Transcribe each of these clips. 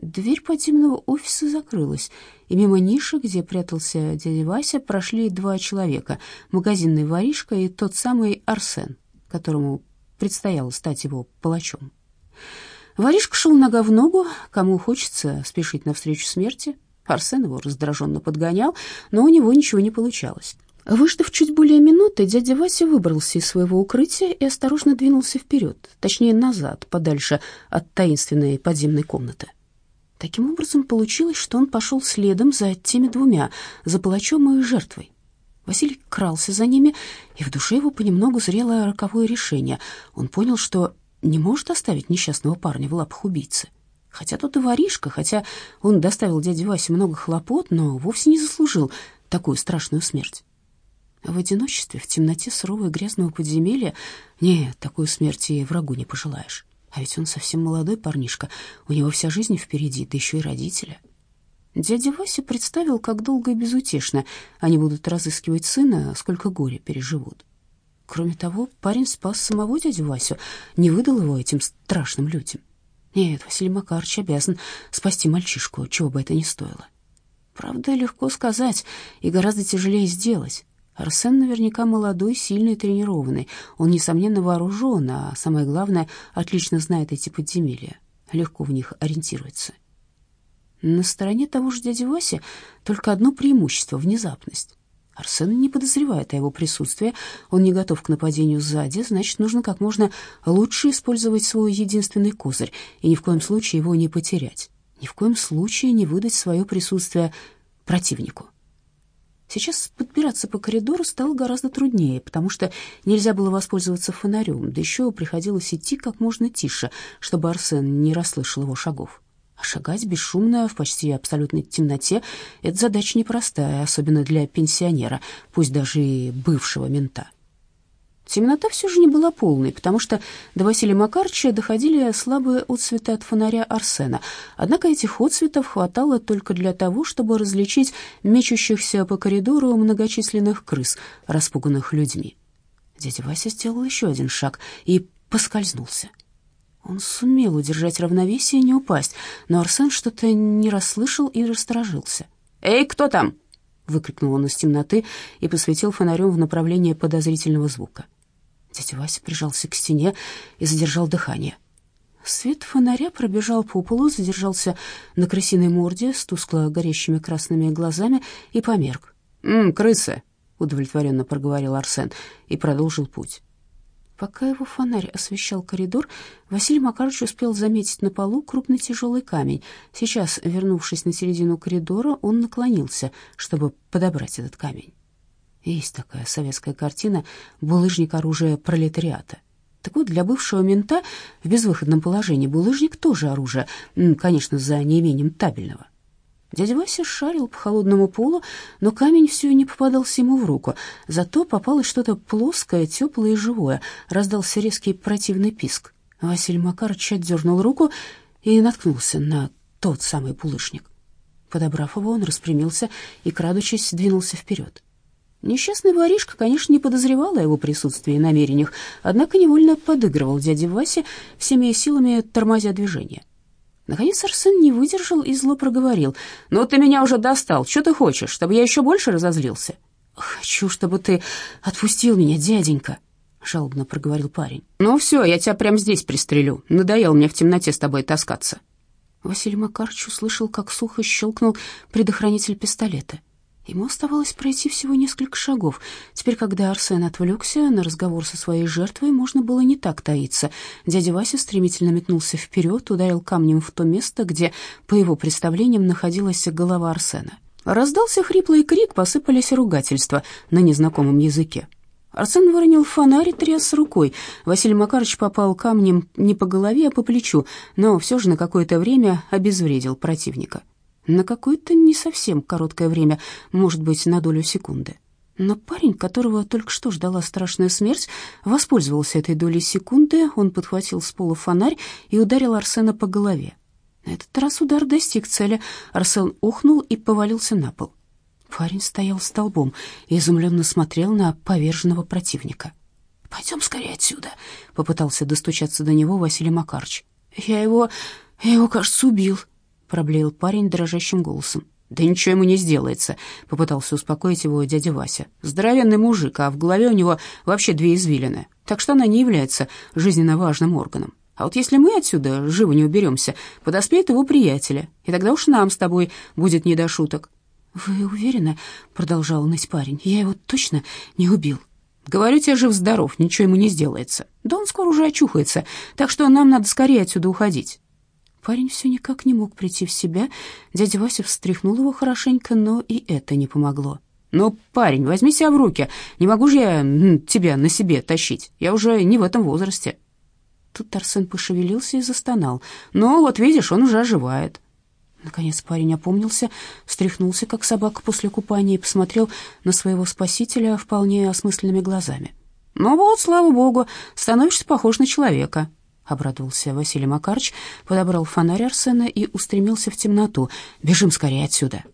Дверь подземного офиса закрылась, и мимо ниши, где прятался дядя Вася, прошли два человека — магазинный воришка и тот самый Арсен, которому предстояло стать его палачом. Воришка шел нога в ногу, кому хочется спешить навстречу смерти. Арсен его раздраженно подгонял, но у него ничего не получалось. Выждав чуть более минуты, дядя Вася выбрался из своего укрытия и осторожно двинулся вперед, точнее назад, подальше от таинственной подземной комнаты. Таким образом, получилось, что он пошел следом за теми двумя, за палачом и жертвой. Василий крался за ними, и в душе его понемногу зрело роковое решение. Он понял, что не может оставить несчастного парня в лапах убийцы. Хотя тот и воришка, хотя он доставил дяде Васе много хлопот, но вовсе не заслужил такую страшную смерть. В одиночестве, в темноте сурового и грязного подземелья, нет, такую смерти и врагу не пожелаешь. А ведь он совсем молодой парнишка, у него вся жизнь впереди, да еще и родители. Дядя Вася представил, как долго и безутешно они будут разыскивать сына, сколько горя переживут. Кроме того, парень спас самого дядю Васю, не выдал его этим страшным людям. Нет, Василий Макарович обязан спасти мальчишку, чего бы это ни стоило. Правда, легко сказать и гораздо тяжелее сделать. Арсен наверняка молодой, сильный, тренированный. Он, несомненно, вооружен, а самое главное, отлично знает эти подземелья. Легко в них ориентируется. На стороне того же дяди Васи только одно преимущество — внезапность. Арсен не подозревает о его присутствии, он не готов к нападению сзади, значит, нужно как можно лучше использовать свой единственный козырь и ни в коем случае его не потерять, ни в коем случае не выдать свое присутствие противнику. Сейчас подбираться по коридору стало гораздо труднее, потому что нельзя было воспользоваться фонарем, да еще приходилось идти как можно тише, чтобы Арсен не расслышал его шагов. А шагать бесшумно в почти абсолютной темноте — это задача непростая, особенно для пенсионера, пусть даже и бывшего мента. Темнота все же не была полной, потому что до Василия Макарча доходили слабые отсветы от фонаря Арсена. Однако этих отсветов хватало только для того, чтобы различить мечущихся по коридору многочисленных крыс, распуганных людьми. Дядя Вася сделал еще один шаг и поскользнулся. Он сумел удержать равновесие и не упасть, но Арсен что-то не расслышал и расторожился. «Эй, кто там?» — выкрикнул он из темноты и посветил фонарем в направлении подозрительного звука. Дядя Вася прижался к стене и задержал дыхание. Свет фонаря пробежал по полу, задержался на крысиной морде с тускло горящими красными глазами и померк. «М, крысы!» — удовлетворенно проговорил Арсен и продолжил путь. Пока его фонарь освещал коридор, Василий Макарович успел заметить на полу крупный тяжелый камень. Сейчас, вернувшись на середину коридора, он наклонился, чтобы подобрать этот камень. Есть такая советская картина «Булыжник оружия пролетариата». Так вот, для бывшего мента в безвыходном положении булыжник тоже оружие, конечно, за неимением табельного. Дядя Вася шарил по холодному полу, но камень все не попадался ему в руку. Зато попалось что-то плоское, теплое и живое. Раздался резкий противный писк. Василий Макарович отдернул руку и наткнулся на тот самый булыжник. Подобрав его, он распрямился и, крадучись, двинулся вперед. Несчастный воришка, конечно, не подозревал о его присутствии и намерениях, однако невольно подыгрывал дяде Васе, всеми силами тормозя движение. Наконец Арсен не выдержал и зло проговорил. «Ну, ты меня уже достал. Что ты хочешь, чтобы я еще больше разозлился?» «Хочу, чтобы ты отпустил меня, дяденька», — жалобно проговорил парень. «Ну все, я тебя прямо здесь пристрелю. Надоел мне в темноте с тобой таскаться». Василий Макарович услышал, как сухо щелкнул предохранитель пистолета. Ему оставалось пройти всего несколько шагов. Теперь, когда Арсен отвлекся на разговор со своей жертвой, можно было не так таиться. Дядя Вася стремительно метнулся вперед, ударил камнем в то место, где, по его представлениям, находилась голова Арсена. Раздался хриплый крик, посыпались ругательства на незнакомом языке. Арсен выронил фонарь и тряс рукой. Василий Макарович попал камнем не по голове, а по плечу, но все же на какое-то время обезвредил противника на какое-то не совсем короткое время, может быть, на долю секунды. Но парень, которого только что ждала страшная смерть, воспользовался этой долей секунды, он подхватил с пола фонарь и ударил Арсена по голове. На этот раз удар достиг цели, Арсен ухнул и повалился на пол. Парень стоял столбом и изумленно смотрел на поверженного противника. «Пойдем скорее отсюда», — попытался достучаться до него Василий Макарыч. «Я его... я его, кажется, убил», проблеял парень дрожащим голосом. «Да ничего ему не сделается», — попытался успокоить его дядя Вася. «Здоровенный мужик, а в голове у него вообще две извилины, так что она не является жизненно важным органом. А вот если мы отсюда живо не уберемся, подоспеют его приятеля, и тогда уж нам с тобой будет не до шуток». «Вы уверены?» — продолжал ныть парень. «Я его точно не убил». «Говорю тебе, жив-здоров, ничего ему не сделается. Да он скоро уже очухается, так что нам надо скорее отсюда уходить». Парень все никак не мог прийти в себя. Дядя Вася встряхнул его хорошенько, но и это не помогло. «Ну, парень, возьми себя в руки. Не могу же я тебя на себе тащить. Я уже не в этом возрасте». Тут Арсен пошевелился и застонал. «Ну, вот видишь, он уже оживает». Наконец парень опомнился, встряхнулся, как собака после купания, и посмотрел на своего спасителя вполне осмысленными глазами. «Ну вот, слава богу, становишься похож на человека», — обрадовался Василий Макарыч, подобрал фонарь Арсена и устремился в темноту. «Бежим скорее отсюда».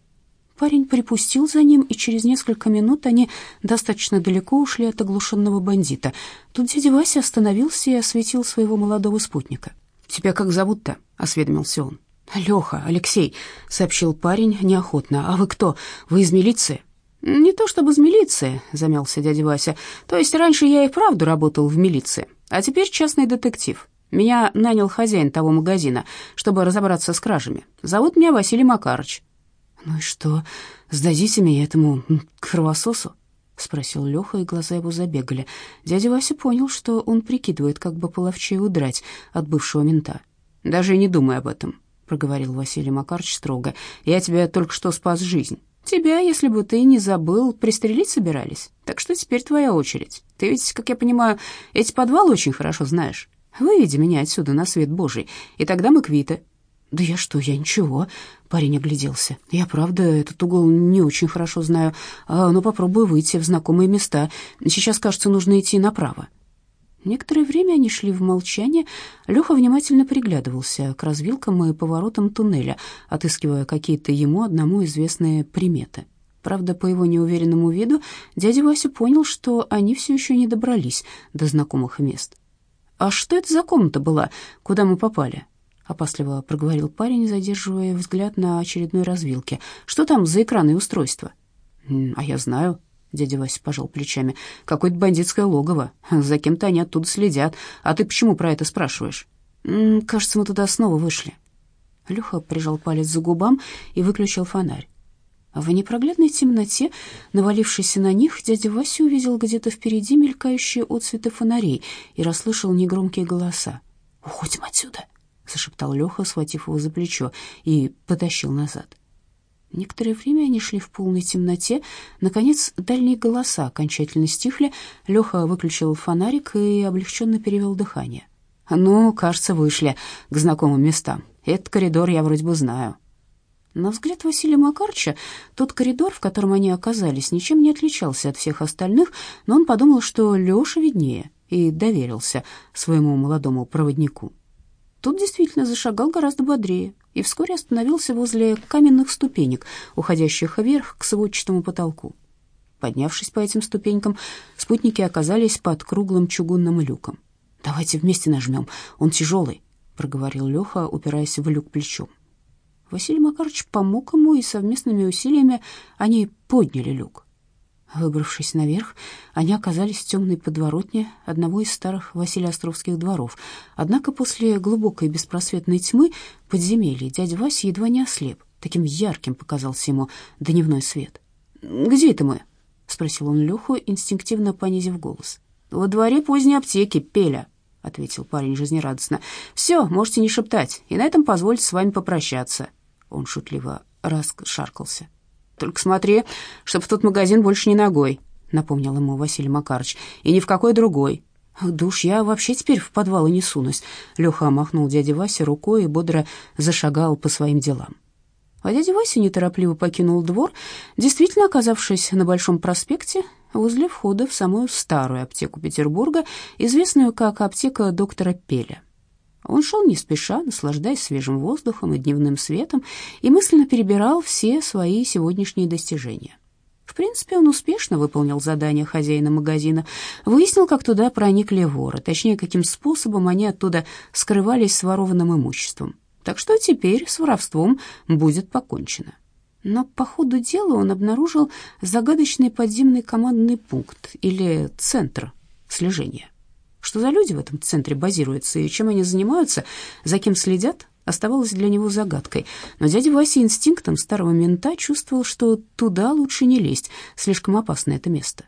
Парень припустил за ним, и через несколько минут они достаточно далеко ушли от оглушенного бандита. Тут дядя Вася остановился и осветил своего молодого спутника. «Тебя как зовут-то?» — осведомился он. «Леха, Алексей», — сообщил парень неохотно. «А вы кто? Вы из милиции?» «Не то чтобы из милиции», — замялся дядя Вася. «То есть раньше я и правду работал в милиции, а теперь частный детектив. Меня нанял хозяин того магазина, чтобы разобраться с кражами. Зовут меня Василий Макарыч». «Ну и что, сдадите меня этому кровососу?» — спросил Леха, и глаза его забегали. Дядя Вася понял, что он прикидывает, как бы половчее удрать от бывшего мента. «Даже не думай об этом», — проговорил Василий Макарович строго. «Я тебе только что спас жизнь. Тебя, если бы ты не забыл, пристрелить собирались. Так что теперь твоя очередь. Ты ведь, как я понимаю, эти подвалы очень хорошо знаешь. Выведи меня отсюда на свет Божий, и тогда мы квиты». «Да я что, я ничего», — парень огляделся. «Я, правда, этот угол не очень хорошо знаю, а, но попробую выйти в знакомые места. Сейчас, кажется, нужно идти направо». Некоторое время они шли в молчании. Леха внимательно приглядывался к развилкам и поворотам туннеля, отыскивая какие-то ему одному известные приметы. Правда, по его неуверенному виду дядя Вася понял, что они все еще не добрались до знакомых мест. «А что это за комната была, куда мы попали?» — опасливо проговорил парень, задерживая взгляд на очередной развилке. «Что там за экраны и устройства?» «А я знаю», Дядя Вася пожал плечами. «Какое-то бандитское логово. За кем-то они оттуда следят. А ты почему про это спрашиваешь?» «Кажется, мы туда снова вышли». Леха прижал палец за губам и выключил фонарь. В непроглядной темноте, навалившейся на них, дядя Вася увидел где-то впереди мелькающие отцветы фонарей и расслышал негромкие голоса. «Уходим отсюда!» — зашептал Леха, схватив его за плечо, и потащил назад. Некоторое время они шли в полной темноте. Наконец, дальние голоса окончательно стихли. Леха выключил фонарик и облегченно перевел дыхание. «Ну, кажется, вышли к знакомым местам. Этот коридор я вроде бы знаю». На взгляд Василия Макарча тот коридор, в котором они оказались, ничем не отличался от всех остальных, но он подумал, что Леша виднее, и доверился своему молодому проводнику. Тут действительно зашагал гораздо бодрее и вскоре остановился возле каменных ступенек, уходящих вверх к сводчатому потолку. Поднявшись по этим ступенькам, спутники оказались под круглым чугунным люком. «Давайте вместе нажмем, он тяжелый», — проговорил Леха, упираясь в люк плечом. Василий Макарович помог ему, и совместными усилиями они подняли люк. Выбравшись наверх, они оказались в темной подворотне одного из старых Василиостровских дворов. Однако после глубокой беспросветной тьмы подземелья дядя Вася едва не ослеп. Таким ярким показался ему дневной свет. «Где это мы?» — спросил он Леху, инстинктивно понизив голос. «Во дворе поздней аптеки, Пеля», — ответил парень жизнерадостно. «Все, можете не шептать, и на этом позвольте с вами попрощаться». Он шутливо расшаркался. Только смотри, чтобы в тот магазин больше не ногой, напомнил ему Василий Макарович, и ни в какой другой. Душ, я вообще теперь в подвал и не сунусь. Леха махнул дяде Васе рукой и бодро зашагал по своим делам. А дядя Вася неторопливо покинул двор, действительно оказавшись на Большом проспекте, возле входа в самую старую аптеку Петербурга, известную как аптека доктора Пеля. Он шел не спеша, наслаждаясь свежим воздухом и дневным светом, и мысленно перебирал все свои сегодняшние достижения. В принципе, он успешно выполнил задание хозяина магазина, выяснил, как туда проникли воры, точнее, каким способом они оттуда скрывались с ворованным имуществом. Так что теперь с воровством будет покончено. Но по ходу дела он обнаружил загадочный подземный командный пункт или центр слежения. Что за люди в этом центре базируются и чем они занимаются, за кем следят, оставалось для него загадкой. Но дядя Вася инстинктом старого мента чувствовал, что туда лучше не лезть, слишком опасно это место.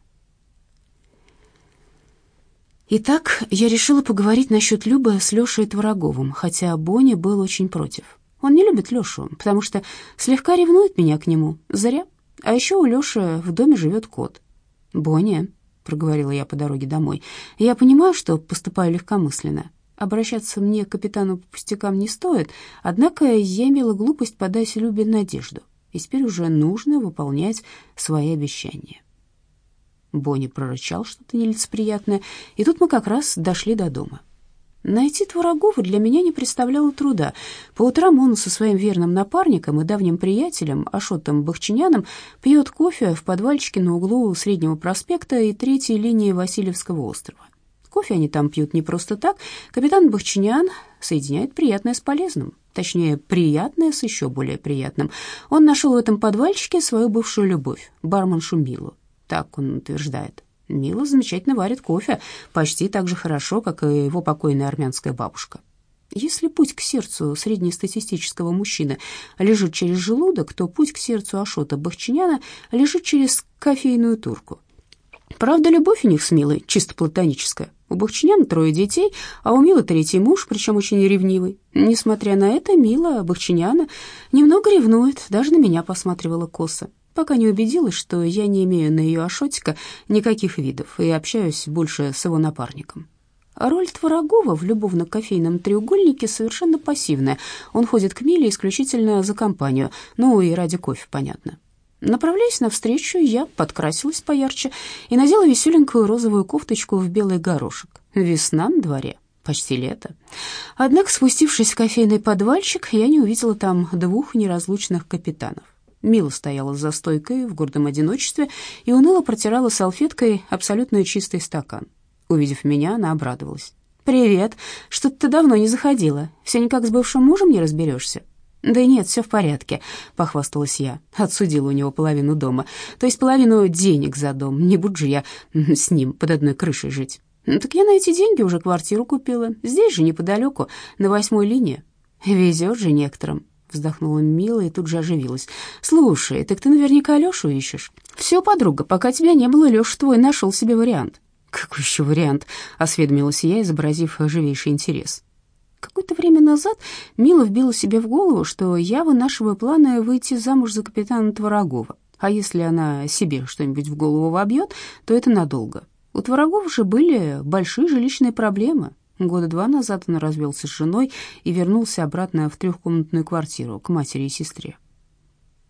Итак, я решила поговорить насчет Любы с Лешей Твороговым, хотя Боня был очень против. Он не любит Лешу, потому что слегка ревнует меня к нему. Зря. А еще у Леши в доме живет кот. «Боня», — проговорила я по дороге домой, — «я понимаю, что поступаю легкомысленно. Обращаться мне к капитану по пустякам не стоит, однако я имела глупость подать Любе надежду, и теперь уже нужно выполнять свои обещания». Бонни прорычал что-то нелицеприятное, и тут мы как раз дошли до дома. Найти Творогова для меня не представляло труда. По утрам он со своим верным напарником и давним приятелем Ашотом Бахчиняном пьет кофе в подвальчике на углу Среднего проспекта и третьей линии Васильевского острова. Кофе они там пьют не просто так. Капитан Бахчинян соединяет приятное с полезным. Точнее, приятное с еще более приятным. Он нашел в этом подвальчике свою бывшую любовь, барменшу Милу так он утверждает. Мила замечательно варит кофе, почти так же хорошо, как и его покойная армянская бабушка. Если путь к сердцу среднестатистического мужчины лежит через желудок, то путь к сердцу Ашота Бахчиняна лежит через кофейную турку. Правда, любовь у них с Милой чисто платоническая. У Бахчиняна трое детей, а у Милы третий муж, причем очень ревнивый. Несмотря на это, Мила Бахчиняна немного ревнует, даже на меня посматривала косо пока не убедилась, что я не имею на ее Ашотика никаких видов и общаюсь больше с его напарником. Роль Творогова в любовно-кофейном треугольнике совершенно пассивная. Он ходит к Миле исключительно за компанию, ну и ради кофе, понятно. Направляясь навстречу, я подкрасилась поярче и надела веселенькую розовую кофточку в белый горошек. Весна на дворе, почти лето. Однако, спустившись в кофейный подвальчик, я не увидела там двух неразлучных капитанов. Мила стояла за стойкой в гордом одиночестве и уныло протирала салфеткой абсолютно чистый стакан. Увидев меня, она обрадовалась. «Привет. Что-то ты давно не заходила. Все никак с бывшим мужем не разберешься?» «Да нет, все в порядке», — похвасталась я. Отсудила у него половину дома, то есть половину денег за дом. Не буду же я с ним под одной крышей жить. «Так я на эти деньги уже квартиру купила. Здесь же, неподалеку, на восьмой линии. Везет же некоторым вздохнула Мила и тут же оживилась. «Слушай, так ты наверняка Лешу ищешь?» «Все, подруга, пока тебя не было, Леша твой нашел себе вариант». «Какой еще вариант?» — осведомилась я, изобразив живейший интерес. Какое-то время назад Мила вбила себе в голову, что я вынашиваю планы выйти замуж за капитана Творогова. А если она себе что-нибудь в голову вобьет, то это надолго. У Творогова же были большие жилищные проблемы. Года два назад он развелся с женой и вернулся обратно в трехкомнатную квартиру к матери и сестре.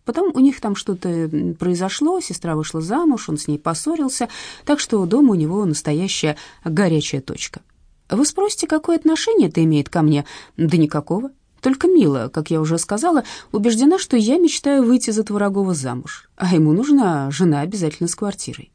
Потом у них там что-то произошло, сестра вышла замуж, он с ней поссорился, так что дома у него настоящая горячая точка. Вы спросите, какое отношение это имеет ко мне? Да никакого. Только Мила, как я уже сказала, убеждена, что я мечтаю выйти за Творогова замуж, а ему нужна жена обязательно с квартирой.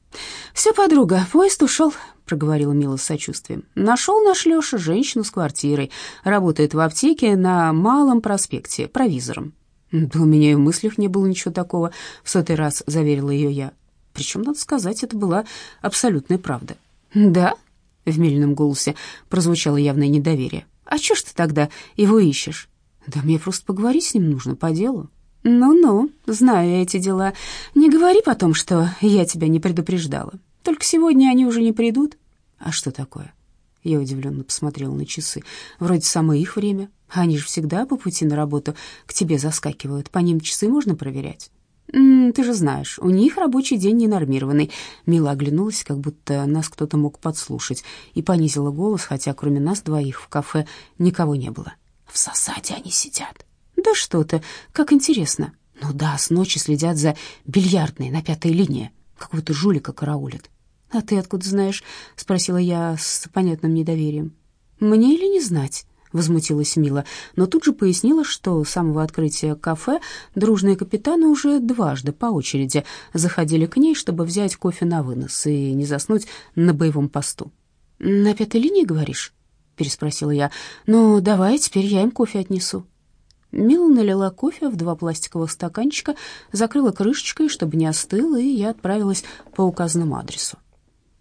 «Все, подруга, поезд ушел», — проговорила Мила с сочувствием. «Нашел наш Леша женщину с квартирой, работает в аптеке на Малом проспекте, провизором». «Да у меня и в мыслях не было ничего такого», — в сотый раз заверила ее я. Причем, надо сказать, это была абсолютная правда. «Да?» — в Милином голосе прозвучало явное недоверие. «А чё ж ты тогда его ищешь?» «Да мне просто поговорить с ним нужно по делу». «Ну-ну, знаю эти дела. Не говори потом, что я тебя не предупреждала. Только сегодня они уже не придут». «А что такое?» Я удивленно посмотрела на часы. «Вроде самое их время. Они же всегда по пути на работу к тебе заскакивают. По ним часы можно проверять». «М -м, «Ты же знаешь, у них рабочий день ненормированный». Мила оглянулась, как будто нас кто-то мог подслушать, и понизила голос, хотя кроме нас двоих в кафе никого не было. «В засаде они сидят». «Да что ты, как интересно». «Ну да, с ночи следят за бильярдной на пятой линии. Какого-то жулика караулят». «А ты откуда знаешь?» — спросила я с понятным недоверием. «Мне или не знать?» — возмутилась Мила, но тут же пояснила, что с самого открытия кафе дружные капитаны уже дважды по очереди заходили к ней, чтобы взять кофе на вынос и не заснуть на боевом посту. «На пятой линии, говоришь?» — переспросила я. «Ну, давай, теперь я им кофе отнесу». Мила налила кофе в два пластиковых стаканчика, закрыла крышечкой, чтобы не остыл, и я отправилась по указанному адресу.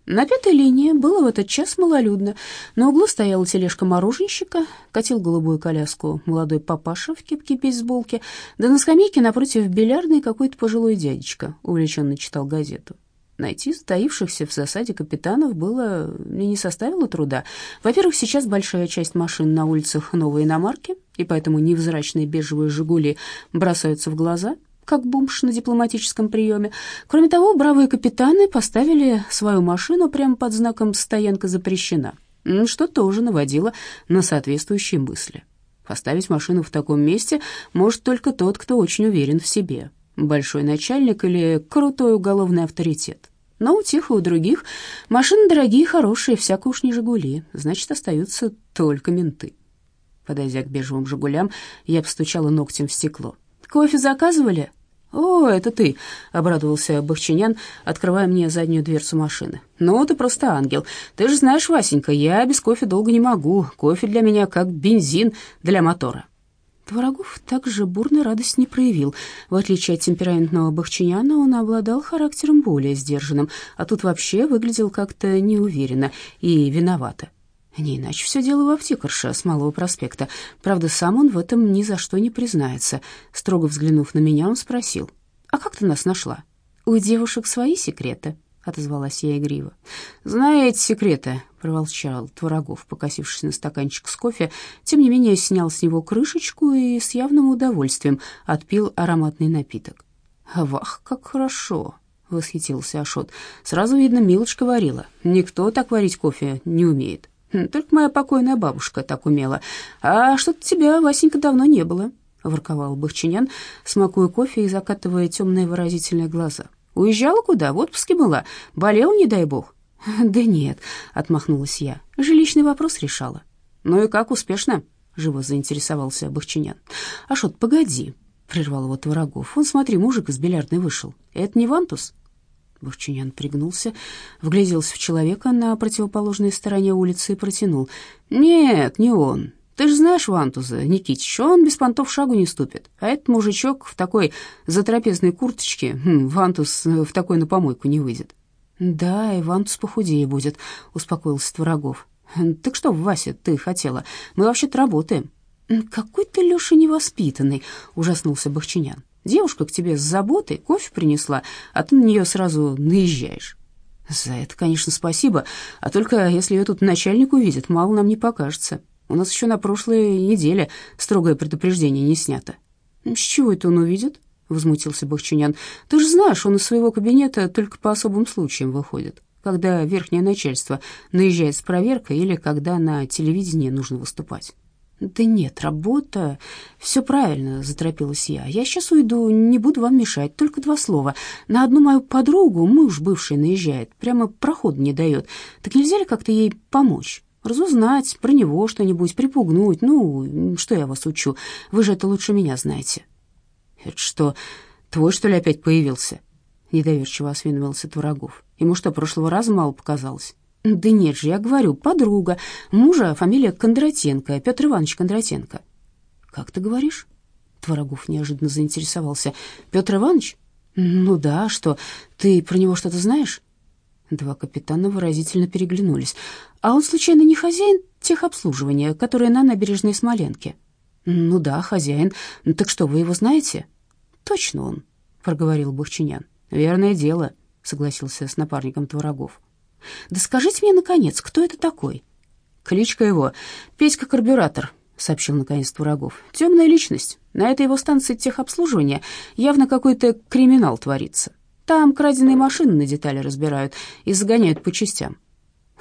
На пятой линии было в этот час малолюдно. На углу стояла тележка мороженщика, катил голубую коляску молодой папаша в кепке бейсболки, да на скамейке напротив бильярдной какой-то пожилой дядечка увлеченно читал газету. Найти затаившихся в засаде капитанов было мне не составило труда. Во-первых, сейчас большая часть машин на улицах новые иномарки, и поэтому невзрачные бежевые «Жигули» бросаются в глаза — как бомж на дипломатическом приеме. Кроме того, бравые капитаны поставили свою машину прямо под знаком «Стоянка запрещена», что тоже наводило на соответствующие мысли. Поставить машину в таком месте может только тот, кто очень уверен в себе, большой начальник или крутой уголовный авторитет. Но у тех и у других машины дорогие, хорошие, всяко уж не «Жигули», значит, остаются только менты. Подойдя к бежевым «Жигулям», я постучала ногтем в стекло. «Кофе заказывали?» «О, это ты!» — обрадовался Бахчинян, открывая мне заднюю дверцу машины. «Ну, ты просто ангел. Ты же знаешь, Васенька, я без кофе долго не могу. Кофе для меня как бензин для мотора». Творогов также бурной радость не проявил. В отличие от темпераментного Бахчиняна, он обладал характером более сдержанным, а тут вообще выглядел как-то неуверенно и виновато. Не иначе все дело в аптекарше с Малого проспекта. Правда, сам он в этом ни за что не признается. Строго взглянув на меня, он спросил, «А как ты нас нашла?» «У девушек свои секреты», — отозвалась я игриво. «Знаю эти секреты», — проволчал Творогов, покосившись на стаканчик с кофе. Тем не менее, снял с него крышечку и с явным удовольствием отпил ароматный напиток. «Вах, как хорошо!» — восхитился Ашот. «Сразу видно, Милочка варила. Никто так варить кофе не умеет». Хм, только моя покойная бабушка так умела. А что-то тебя, Васенька, давно не было, — ворковал Бахчинян, смакуя кофе и закатывая темные выразительные глаза. Уезжала куда? В отпуске была. Болел, не дай бог. Да нет, — отмахнулась я. Жилищный вопрос решала. Ну и как, успешно? — живо заинтересовался Бахчинян. А что, погоди, — прервал его Творогов. Он, смотри, мужик из бильярдной вышел. Это не Вантус? Бахчунян пригнулся, вгляделся в человека на противоположной стороне улицы и протянул. «Нет, не он. Ты же знаешь Вантуза, Никитич, он без понтов шагу не ступит. А этот мужичок в такой затрапезной курточке, хм, Вантус в такой на помойку не выйдет». «Да, и Вантус похудее будет», — успокоился Творогов. «Так что, Вася, ты хотела? Мы вообще-то работаем». «Какой ты, Леша, невоспитанный!» — ужаснулся Бахчинян. Девушка к тебе с заботой кофе принесла, а ты на нее сразу наезжаешь. За это, конечно, спасибо, а только если ее тут начальник увидит, мало нам не покажется. У нас еще на прошлой неделе строгое предупреждение не снято. С чего это он увидит? возмутился Бахчунян. Ты же знаешь, он из своего кабинета только по особым случаям выходит, когда верхнее начальство наезжает с проверкой или когда на телевидении нужно выступать. «Да нет, работа... Все правильно», — заторопилась я. «Я сейчас уйду, не буду вам мешать, только два слова. На одну мою подругу муж бывший наезжает, прямо проход не дает. Так нельзя ли как-то ей помочь?» Разузнать про него что-нибудь, припугнуть. Ну, что я вас учу? Вы же это лучше меня знаете». «Это что, твой, что ли, опять появился?» Недоверчиво осведомился Творогов. «Ему что, прошлого раза мало показалось?» Да нет же, я говорю, подруга. Мужа фамилия Кондратенко, Петр Иванович Кондратенко. Как ты говоришь? Творогов неожиданно заинтересовался. Петр Иванович? Ну да, что, ты про него что-то знаешь? Два капитана выразительно переглянулись. А он случайно не хозяин техобслуживания, которое на набережной Смоленке? Ну да, хозяин. Так что, вы его знаете? Точно он, проговорил Бахчинян. Верное дело, согласился с напарником Творогов. Да скажите мне, наконец, кто это такой?» «Кличка его Петька Карбюратор», — сообщил наконец Творогов. «Темная личность. На этой его станции техобслуживания явно какой-то криминал творится. Там краденые машины на детали разбирают и загоняют по частям».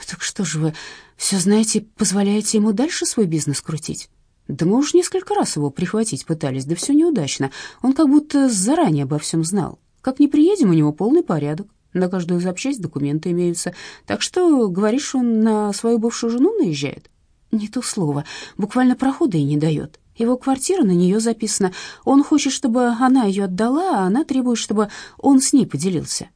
«Так что же вы все знаете, позволяете ему дальше свой бизнес крутить?» «Да мы уж несколько раз его прихватить пытались, да все неудачно. Он как будто заранее обо всем знал. Как не приедем, у него полный порядок. На каждую запчасть документы имеются. Так что, говоришь, он на свою бывшую жену наезжает? Не то слово. Буквально прохода и не дает. Его квартира на нее записана. Он хочет, чтобы она ее отдала, а она требует, чтобы он с ней поделился.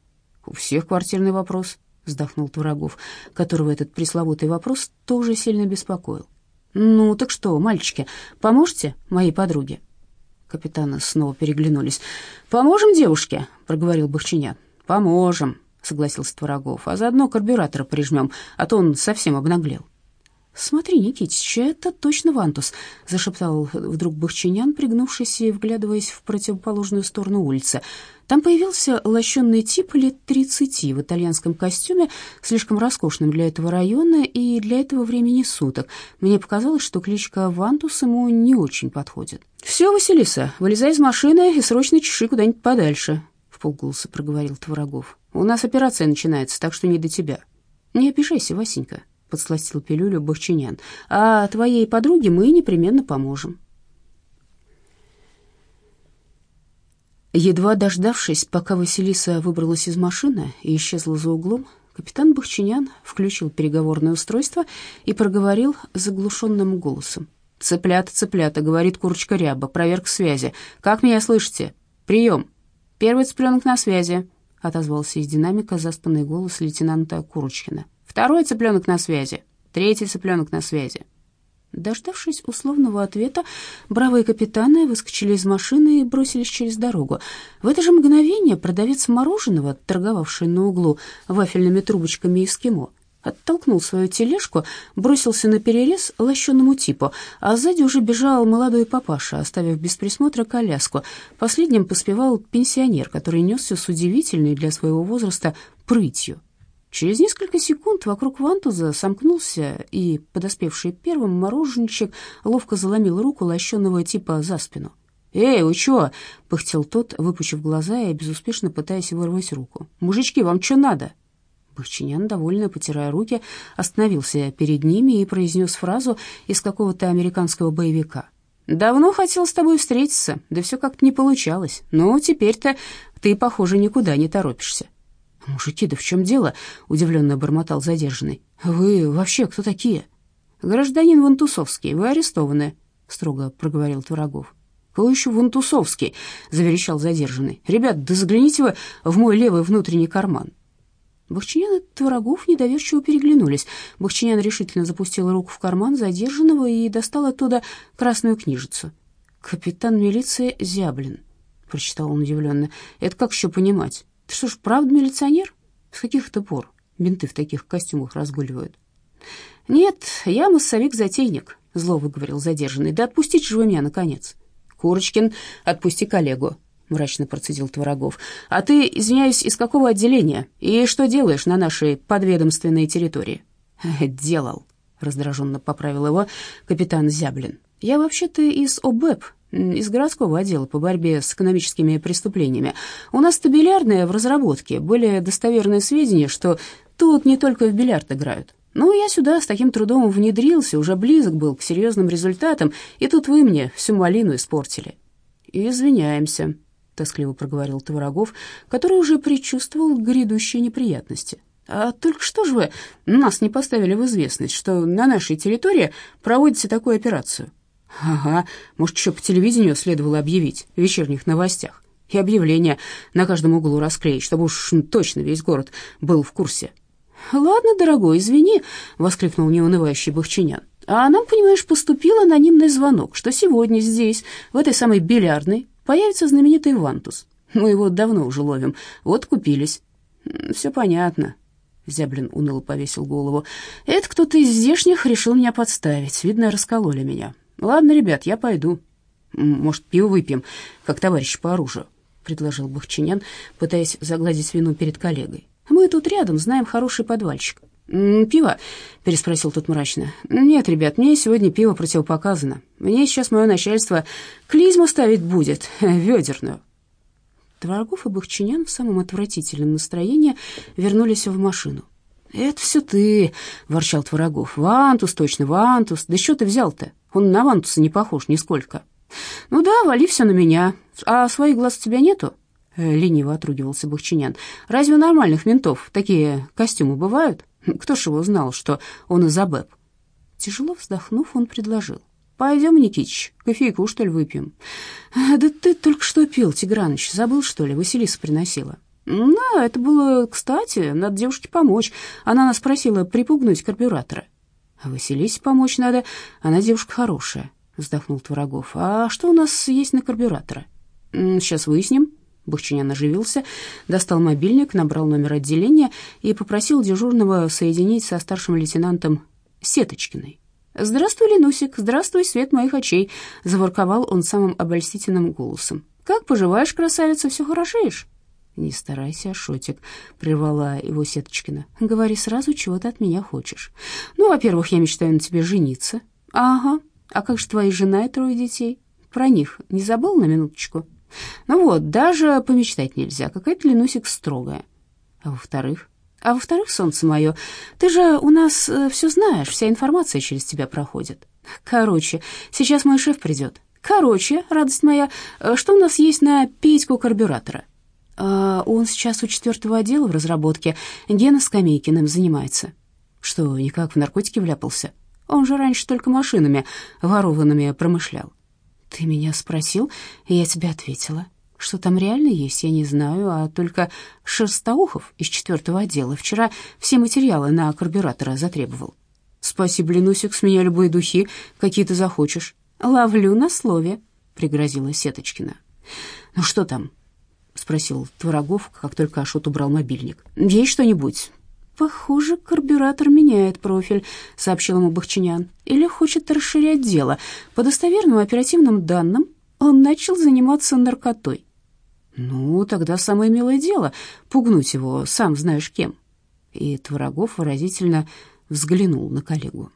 У всех квартирный вопрос, вздохнул Турагов, которого этот пресловутый вопрос тоже сильно беспокоил. Ну, так что, мальчики, поможете моей подруге? Капитаны снова переглянулись. «Поможем девушке?» — проговорил Бахчинян. «Поможем», — согласился Творогов. «А заодно карбюратора прижмем, а то он совсем обнаглел». «Смотри, Никитич, это точно Вантус», — зашептал вдруг Бахчинян, пригнувшись и вглядываясь в противоположную сторону улицы. Там появился лощенный тип лет тридцати в итальянском костюме, слишком роскошным для этого района и для этого времени суток. Мне показалось, что кличка Вантус ему не очень подходит. «Все, Василиса, вылезай из машины и срочно чеши куда-нибудь подальше», — в полголоса проговорил Творогов. «У нас операция начинается, так что не до тебя». «Не обижайся, Васенька», подсластил пилюлю Бахчинян. «А твоей подруге мы непременно поможем». Едва дождавшись, пока Василиса выбралась из машины и исчезла за углом, капитан Бахчинян включил переговорное устройство и проговорил заглушенным голосом. «Цыплята, цыплята», — говорит курочка Ряба, проверка связи. «Как меня слышите? Прием. Первый цыпленок на связи», — отозвался из динамика заспанный голос лейтенанта Курочкина. Второй цыпленок на связи. Третий цыпленок на связи. Дождавшись условного ответа, бравые капитаны выскочили из машины и бросились через дорогу. В это же мгновение продавец мороженого, торговавший на углу вафельными трубочками эскимо, оттолкнул свою тележку, бросился на перерез лощенному типу, а сзади уже бежал молодой папаша, оставив без присмотра коляску. Последним поспевал пенсионер, который несся с удивительной для своего возраста прытью. Через несколько секунд вокруг вантуза сомкнулся, и подоспевший первым мороженщик ловко заломил руку лощеного типа за спину. «Эй, вы чё?» — пыхтел тот, выпучив глаза и безуспешно пытаясь вырвать руку. «Мужички, вам чё надо?» Бахчинян, довольно потирая руки, остановился перед ними и произнес фразу из какого-то американского боевика. «Давно хотел с тобой встретиться, да все как-то не получалось. Но теперь-то ты, похоже, никуда не торопишься. «Мужики, да в чем дело?» — удивленно бормотал задержанный. «Вы вообще кто такие?» «Гражданин Вантусовский, вы арестованы», — строго проговорил Творогов. «Кого еще Вантусовский?» — заверещал задержанный. «Ребят, да загляните вы в мой левый внутренний карман». Бахчинян и Творогов недоверчиво переглянулись. Бахчинян решительно запустил руку в карман задержанного и достал оттуда красную книжицу. «Капитан милиции Зяблин», — прочитал он удивленно. «Это как еще понимать?» Ты что ж, правда милиционер? С каких то пор менты в таких костюмах разгуливают? Нет, я массовик-затейник, зло выговорил задержанный. Да отпустите же вы меня, наконец. Курочкин, отпусти коллегу, мрачно процедил Творогов. А ты, извиняюсь, из какого отделения? И что делаешь на нашей подведомственной территории? Делал, раздраженно поправил его капитан Зяблин. Я вообще-то из ОБЭП, из городского отдела по борьбе с экономическими преступлениями. У нас то бильярдная в разработке. Были достоверные сведения, что тут не только в бильярд играют. Ну, я сюда с таким трудом внедрился, уже близок был к серьезным результатам, и тут вы мне всю малину испортили. «Извиняемся», — тоскливо проговорил Творогов, который уже предчувствовал грядущие неприятности. «А только что же вы нас не поставили в известность, что на нашей территории проводите такую операцию?» Ага, может, еще по телевидению следовало объявить в вечерних новостях. И объявление на каждом углу расклеить, чтобы уж точно весь город был в курсе. «Ладно, дорогой, извини», — воскликнул неунывающий Бахчинян. «А нам, понимаешь, поступил анонимный звонок, что сегодня здесь, в этой самой бильярдной, появится знаменитый Вантус. Мы его давно уже ловим, вот купились». «Все понятно», — Зяблин уныло повесил голову. «Это кто-то из здешних решил меня подставить. Видно, раскололи меня. «Ладно, ребят, я пойду. Может, пиво выпьем, как товарищ по оружию», — предложил Бахчинян, пытаясь загладить вину перед коллегой. «Мы тут рядом, знаем хороший подвальчик». «Пиво?» — переспросил тот мрачно. «Нет, ребят, мне сегодня пиво противопоказано. Мне сейчас мое начальство клизму ставить будет, ведерную». Творогов и Бахчинян в самом отвратительном настроении вернулись в машину. «Это все ты», — ворчал Творогов. «Вантус, точно, Вантус. Да что ты взял-то? Он на Вантуса не похож нисколько». «Ну да, вали все на меня. А своих глаз у тебя нету?» э, Лениво отругивался Бахчинян. «Разве у нормальных ментов такие костюмы бывают? Кто ж его знал, что он из АБЭП?» Тяжело вздохнув, он предложил. «Пойдем, Никитич, кофейку, что ли, выпьем?» «Да ты только что пил, Тиграныч. Забыл, что ли? Василиса приносила». «Да, это было кстати, надо девушке помочь. Она нас просила припугнуть карбюратора». «А Василисе помочь надо, она девушка хорошая», вздохнул Творогов. «А что у нас есть на карбюраторы?» «Сейчас выясним». Бахчинян оживился, достал мобильник, набрал номер отделения и попросил дежурного соединить со старшим лейтенантом Сеточкиной. «Здравствуй, Ленусик, здравствуй, свет моих очей», — заворковал он самым обольстительным голосом. «Как поживаешь, красавица, все хорошеешь?» «Не старайся, Шотик», — прервала его Сеточкина. «Говори сразу, чего ты от меня хочешь. Ну, во-первых, я мечтаю на тебе жениться». «Ага. А как же твои жена и трое детей? Про них не забыл на минуточку?» «Ну вот, даже помечтать нельзя. Какая-то Ленусик строгая. А во-вторых, а во-вторых, солнце мое, ты же у нас э, все знаешь, вся информация через тебя проходит. Короче, сейчас мой шеф придет. Короче, радость моя, э, что у нас есть на Петьку карбюратора? А, он сейчас у четвертого отдела в разработке. Гена Скамейкиным занимается. Что, никак в наркотики вляпался? Он же раньше только машинами ворованными промышлял. Ты меня спросил, и я тебе ответила. Что там реально есть, я не знаю, а только Шерстоухов из четвертого отдела вчера все материалы на карбюратора затребовал. Спасибо, Ленусик, с меня любые духи, какие ты захочешь. Ловлю на слове, пригрозила Сеточкина. Ну что там? Спросил Творогов, как только Ашот убрал мобильник. Есть что-нибудь? «Похоже, карбюратор меняет профиль», — сообщил ему Бахчинян. «Или хочет расширять дело. По достоверным оперативным данным, он начал заниматься наркотой. Ну, тогда самое милое дело — пугнуть его, сам знаешь кем. И Творогов выразительно взглянул на коллегу.